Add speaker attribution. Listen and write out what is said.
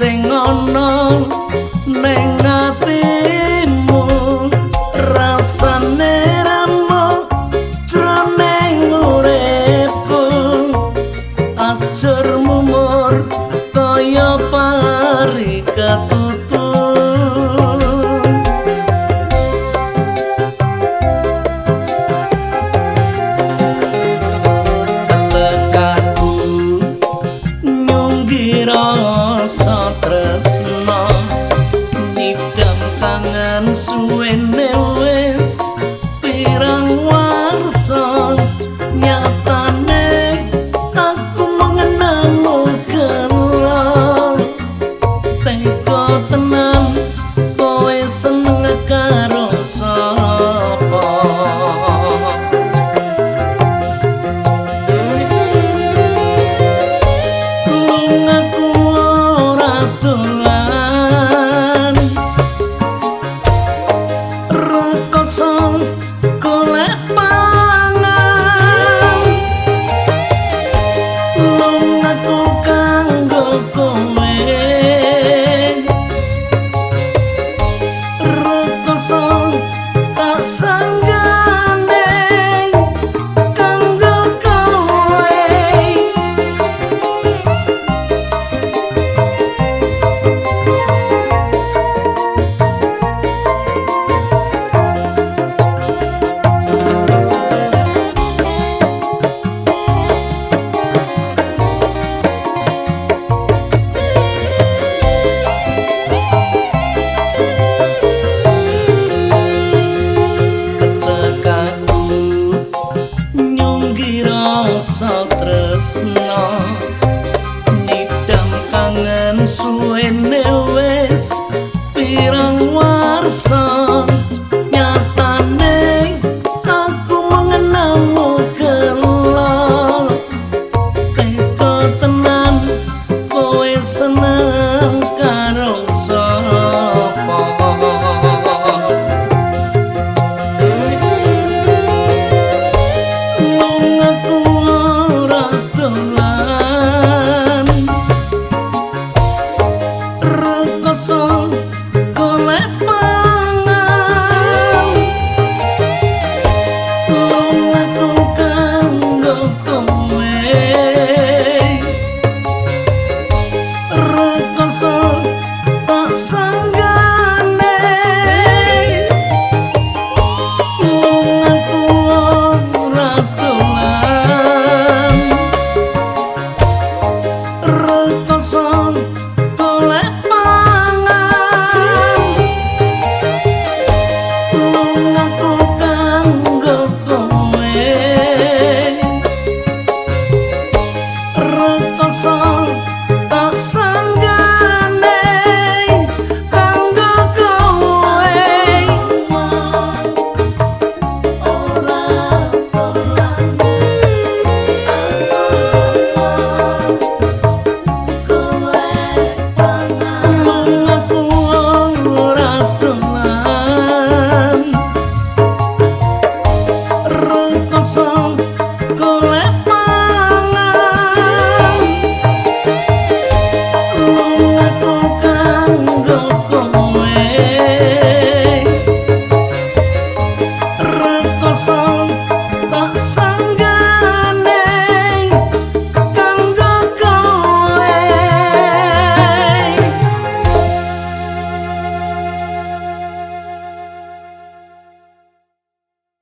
Speaker 1: sing ana ning ati. Rasa tresna